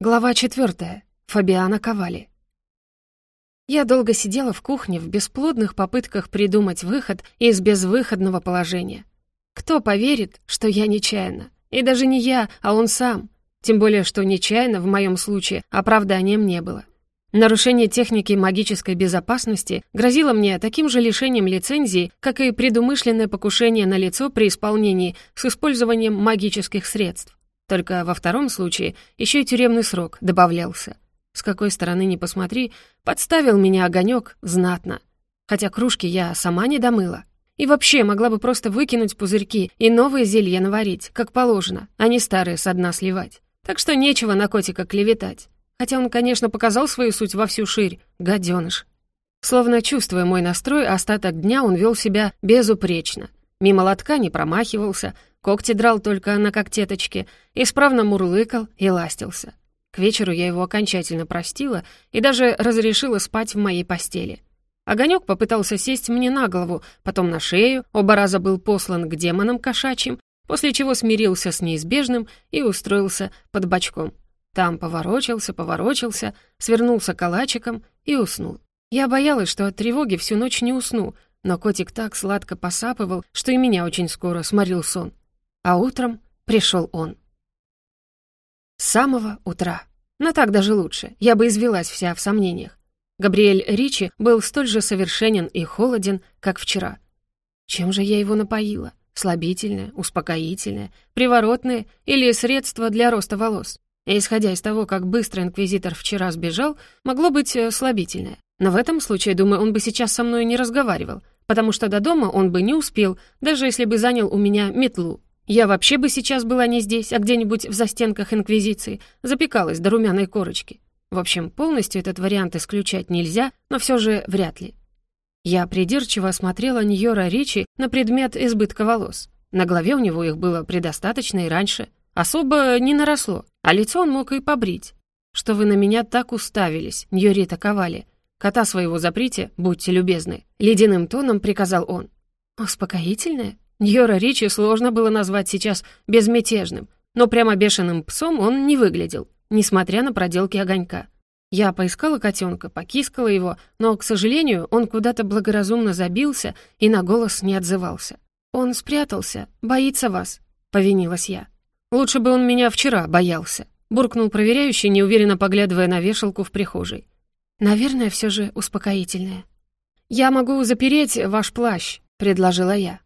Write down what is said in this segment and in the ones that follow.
Глава четвертая. Фабиана Ковали. Я долго сидела в кухне в бесплодных попытках придумать выход из безвыходного положения. Кто поверит, что я нечаянно? И даже не я, а он сам. Тем более, что нечаянно в моем случае оправданием не было. Нарушение техники магической безопасности грозило мне таким же лишением лицензии, как и предумышленное покушение на лицо при исполнении с использованием магических средств. Только во втором случае еще и тюремный срок добавлялся. С какой стороны ни посмотри, подставил меня огонек знатно. Хотя кружки я сама не домыла. И вообще могла бы просто выкинуть пузырьки и новые зелья наварить, как положено, а не старые со дна сливать. Так что нечего на котика клеветать. Хотя он, конечно, показал свою суть во всю ширь, гаденыш. Словно чувствуя мой настрой, остаток дня он вел себя безупречно. Мимо лотка не промахивался, когти драл только на когтеточке, исправно мурлыкал и ластился. К вечеру я его окончательно простила и даже разрешила спать в моей постели. Огонек попытался сесть мне на голову, потом на шею, оба раза был послан к демонам кошачьим, после чего смирился с неизбежным и устроился под бочком. Там поворочился, поворочился, свернулся калачиком и уснул. Я боялась, что от тревоги всю ночь не усну, но котик так сладко посапывал, что и меня очень скоро сморил сон. А утром пришел он. С самого утра. Но так даже лучше, я бы извелась вся в сомнениях. Габриэль Ричи был столь же совершенен и холоден, как вчера. Чем же я его напоила? Слабительное, успокоительное, приворотное или средство для роста волос? И исходя из того, как быстро инквизитор вчера сбежал, могло быть э, слабительное. Но в этом случае, думаю, он бы сейчас со мной не разговаривал, потому что до дома он бы не успел, даже если бы занял у меня метлу. Я вообще бы сейчас была не здесь, а где-нибудь в застенках Инквизиции, запекалась до румяной корочки. В общем, полностью этот вариант исключать нельзя, но все же вряд ли. Я придирчиво осмотрела Ньора Ричи на предмет избытка волос. На голове у него их было предостаточно и раньше. Особо не наросло, а лицо он мог и побрить. Что вы на меня так уставились, Ньорита Ковали? Кота своего заприте, будьте любезны. Ледяным тоном приказал он. Успокоительное? Йора Ричи сложно было назвать сейчас безмятежным, но прямо бешеным псом он не выглядел, несмотря на проделки огонька. Я поискала котенка, покискала его, но, к сожалению, он куда-то благоразумно забился и на голос не отзывался. «Он спрятался, боится вас», — повинилась я. «Лучше бы он меня вчера боялся», — буркнул проверяющий, неуверенно поглядывая на вешалку в прихожей. «Наверное, все же успокоительное». «Я могу запереть ваш плащ», — предложила я.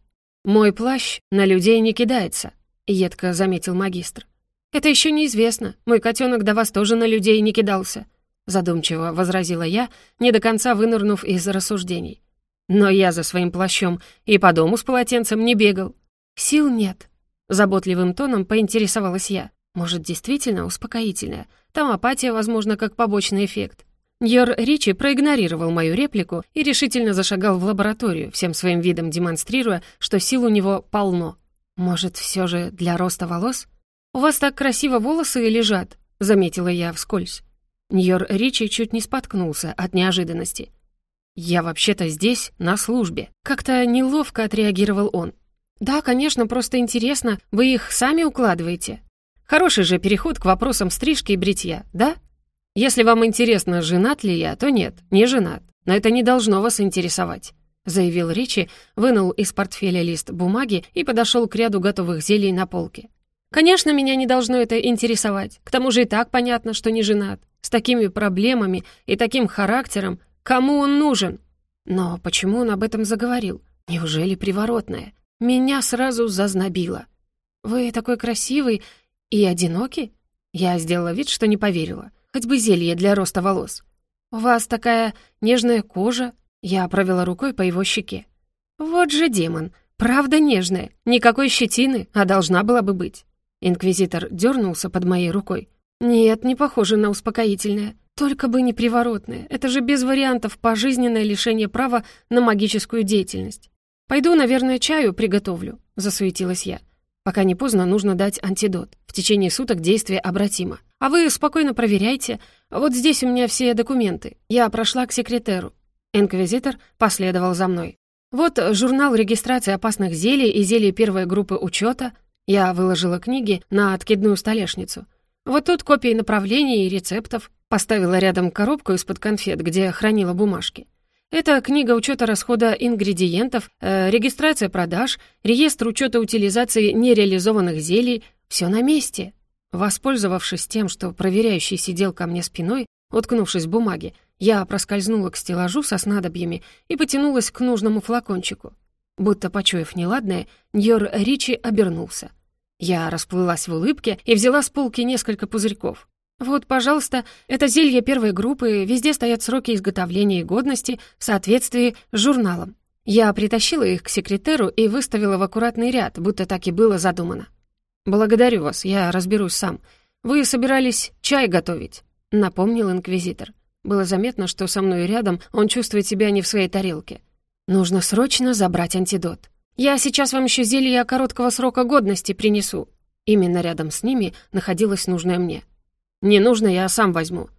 «Мой плащ на людей не кидается», — едко заметил магистр. «Это еще неизвестно. Мой котенок до вас тоже на людей не кидался», — задумчиво возразила я, не до конца вынырнув из рассуждений. «Но я за своим плащом и по дому с полотенцем не бегал». «Сил нет», — заботливым тоном поинтересовалась я. «Может, действительно успокоительное? Там апатия, возможно, как побочный эффект». Йор Ричи проигнорировал мою реплику и решительно зашагал в лабораторию, всем своим видом демонстрируя, что сил у него полно. «Может, все же для роста волос?» «У вас так красиво волосы лежат», — заметила я вскользь. Ньор Ричи чуть не споткнулся от неожиданности. «Я вообще-то здесь, на службе». Как-то неловко отреагировал он. «Да, конечно, просто интересно, вы их сами укладываете?» Хороший же переход к вопросам стрижки и бритья, да? «Если вам интересно, женат ли я, то нет, не женат. Но это не должно вас интересовать», — заявил Ричи, вынул из портфеля лист бумаги и подошел к ряду готовых зелий на полке. «Конечно, меня не должно это интересовать. К тому же и так понятно, что не женат. С такими проблемами и таким характером кому он нужен?» Но почему он об этом заговорил? Неужели приворотное? Меня сразу зазнобило. «Вы такой красивый и одинокий?» Я сделала вид, что не поверила. Хоть бы зелье для роста волос. У вас такая нежная кожа. Я провела рукой по его щеке. Вот же демон. Правда нежная. Никакой щетины, а должна была бы быть. Инквизитор дернулся под моей рукой. Нет, не похоже на успокоительное. Только бы не приворотное. Это же без вариантов пожизненное лишение права на магическую деятельность. «Пойду, наверное, чаю приготовлю», — засуетилась я. Пока не поздно, нужно дать антидот. В течение суток действие обратимо. А вы спокойно проверяйте. Вот здесь у меня все документы. Я прошла к секретеру. Инквизитор последовал за мной. Вот журнал регистрации опасных зелий и зелий первой группы учета. Я выложила книги на откидную столешницу. Вот тут копии направлений и рецептов. Поставила рядом коробку из-под конфет, где хранила бумажки. Это книга учета расхода ингредиентов, э, регистрация продаж, реестр учета утилизации нереализованных зелий. Все на месте. Воспользовавшись тем, что проверяющий сидел ко мне спиной, уткнувшись в бумаге, я проскользнула к стеллажу со снадобьями и потянулась к нужному флакончику. Будто почуяв неладное, Ньор Ричи обернулся. Я расплылась в улыбке и взяла с полки несколько пузырьков. «Вот, пожалуйста, это зелье первой группы, везде стоят сроки изготовления и годности в соответствии с журналом. Я притащила их к секретеру и выставила в аккуратный ряд, будто так и было задумано. «Благодарю вас, я разберусь сам. Вы собирались чай готовить», — напомнил инквизитор. Было заметно, что со мной рядом он чувствует себя не в своей тарелке. «Нужно срочно забрать антидот. Я сейчас вам еще зелье короткого срока годности принесу». Именно рядом с ними находилось нужное мне — «Не нужно, я сам возьму».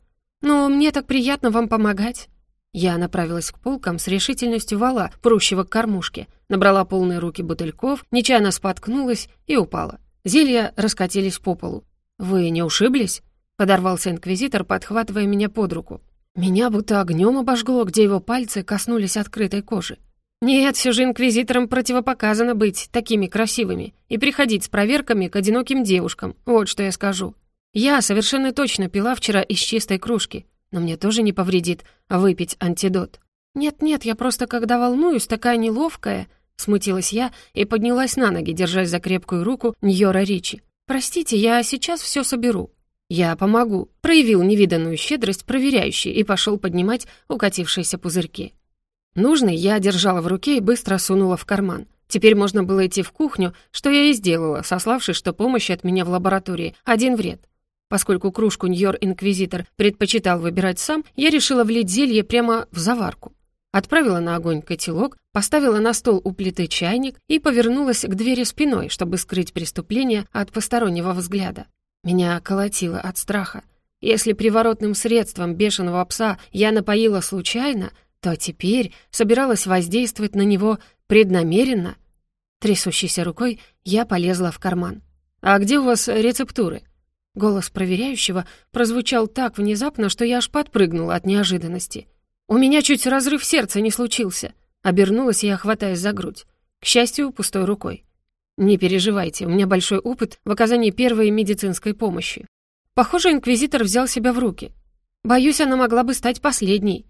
«Ну, мне так приятно вам помогать». Я направилась к полкам с решительностью вала, прущего к кормушке, набрала полные руки бутыльков, нечаянно споткнулась и упала. Зелья раскатились по полу. «Вы не ушиблись?» — подорвался инквизитор, подхватывая меня под руку. Меня будто огнем обожгло, где его пальцы коснулись открытой кожи. Нет, все же инквизиторам противопоказано быть такими красивыми и приходить с проверками к одиноким девушкам, вот что я скажу. Я совершенно точно пила вчера из чистой кружки, но мне тоже не повредит выпить антидот. Нет-нет, я просто когда волнуюсь, такая неловкая, смутилась я и поднялась на ноги, держась за крепкую руку Ньора Ричи. Простите, я сейчас все соберу. Я помогу, проявил невиданную щедрость проверяющий и пошел поднимать укатившиеся пузырьки. Нужный я держала в руке и быстро сунула в карман. Теперь можно было идти в кухню, что я и сделала, сославшись, что помощи от меня в лаборатории один вред. Поскольку кружку Ньор-инквизитор предпочитал выбирать сам, я решила влить зелье прямо в заварку. Отправила на огонь котелок, поставила на стол у плиты чайник и повернулась к двери спиной, чтобы скрыть преступление от постороннего взгляда. Меня колотило от страха. Если приворотным средством бешеного пса я напоила случайно, то теперь собиралась воздействовать на него преднамеренно. Трясущейся рукой я полезла в карман. «А где у вас рецептуры?» Голос проверяющего прозвучал так внезапно, что я аж подпрыгнула от неожиданности. «У меня чуть разрыв сердца не случился», — обернулась я, хватаясь за грудь. К счастью, пустой рукой. «Не переживайте, у меня большой опыт в оказании первой медицинской помощи». Похоже, инквизитор взял себя в руки. Боюсь, она могла бы стать последней.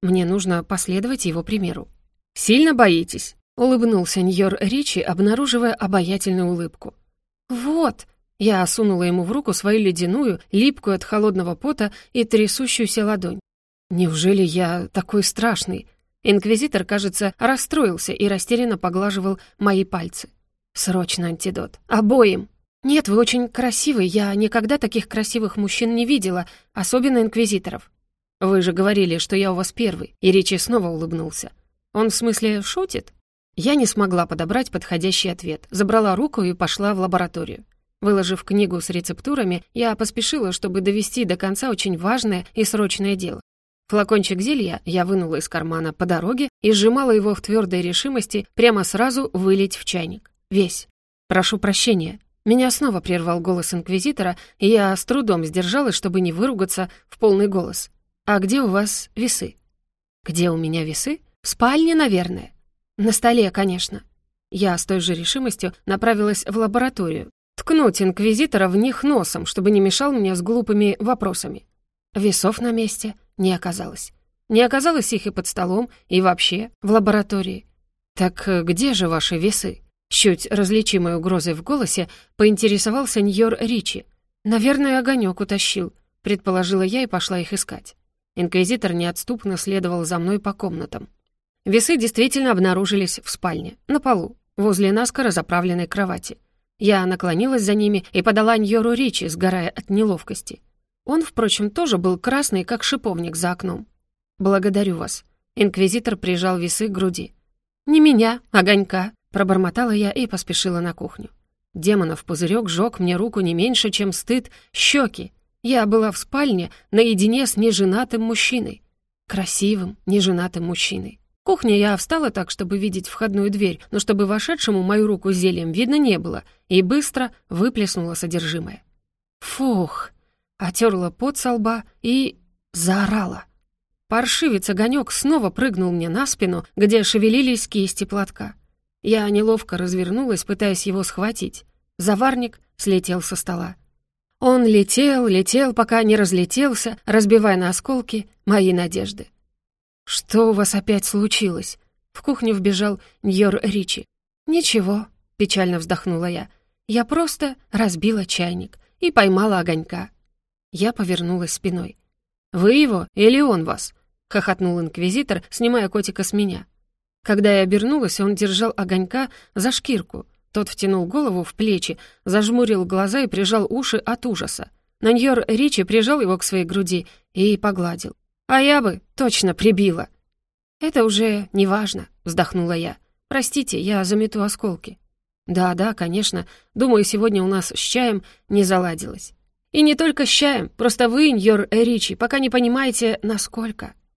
Мне нужно последовать его примеру. «Сильно боитесь?» — улыбнулся Ньор Ричи, обнаруживая обаятельную улыбку. «Вот!» Я сунула ему в руку свою ледяную, липкую от холодного пота и трясущуюся ладонь. «Неужели я такой страшный?» Инквизитор, кажется, расстроился и растерянно поглаживал мои пальцы. «Срочно антидот. Обоим!» «Нет, вы очень красивый. Я никогда таких красивых мужчин не видела, особенно инквизиторов». «Вы же говорили, что я у вас первый», и Ричи снова улыбнулся. «Он в смысле шутит?» Я не смогла подобрать подходящий ответ, забрала руку и пошла в лабораторию. Выложив книгу с рецептурами, я поспешила, чтобы довести до конца очень важное и срочное дело. Флакончик зелья я вынула из кармана по дороге и сжимала его в твердой решимости прямо сразу вылить в чайник. Весь. «Прошу прощения». Меня снова прервал голос инквизитора, и я с трудом сдержалась, чтобы не выругаться в полный голос. «А где у вас весы?» «Где у меня весы? В спальне, наверное». «На столе, конечно». Я с той же решимостью направилась в лабораторию, Ткнуть инквизитора в них носом, чтобы не мешал мне с глупыми вопросами. Весов на месте не оказалось. Не оказалось их и под столом, и вообще в лаборатории. «Так где же ваши весы?» Чуть различимой угрозой в голосе поинтересовался Ньор Ричи. «Наверное, огонек утащил», — предположила я и пошла их искать. Инквизитор неотступно следовал за мной по комнатам. Весы действительно обнаружились в спальне, на полу, возле наскоро заправленной кровати. Я наклонилась за ними и подала Ньору Ричи, сгорая от неловкости. Он, впрочем, тоже был красный, как шиповник за окном. «Благодарю вас». Инквизитор прижал весы к груди. «Не меня, огонька», — пробормотала я и поспешила на кухню. Демонов пузырек жёг мне руку не меньше, чем стыд, щеки. Я была в спальне наедине с неженатым мужчиной. Красивым, неженатым мужчиной. Кухня я встала так, чтобы видеть входную дверь, но чтобы вошедшему мою руку с зельем видно не было, и быстро выплеснула содержимое. Фух, отерла пот со лба и... заорала. Паршивец огонек снова прыгнул мне на спину, где шевелились кисти платка. Я неловко развернулась, пытаясь его схватить. Заварник слетел со стола. Он летел, летел, пока не разлетелся, разбивая на осколки мои надежды. «Что у вас опять случилось?» В кухню вбежал Ньор Ричи. «Ничего», — печально вздохнула я. «Я просто разбила чайник и поймала огонька». Я повернулась спиной. «Вы его или он вас?» — хохотнул инквизитор, снимая котика с меня. Когда я обернулась, он держал огонька за шкирку. Тот втянул голову в плечи, зажмурил глаза и прижал уши от ужаса. Наньор Ричи прижал его к своей груди и погладил. «А я бы точно прибила!» «Это уже не важно», — вздохнула я. «Простите, я замету осколки». «Да, да, конечно. Думаю, сегодня у нас с чаем не заладилось». «И не только с чаем, просто вы, Ньор Ричи, пока не понимаете, насколько».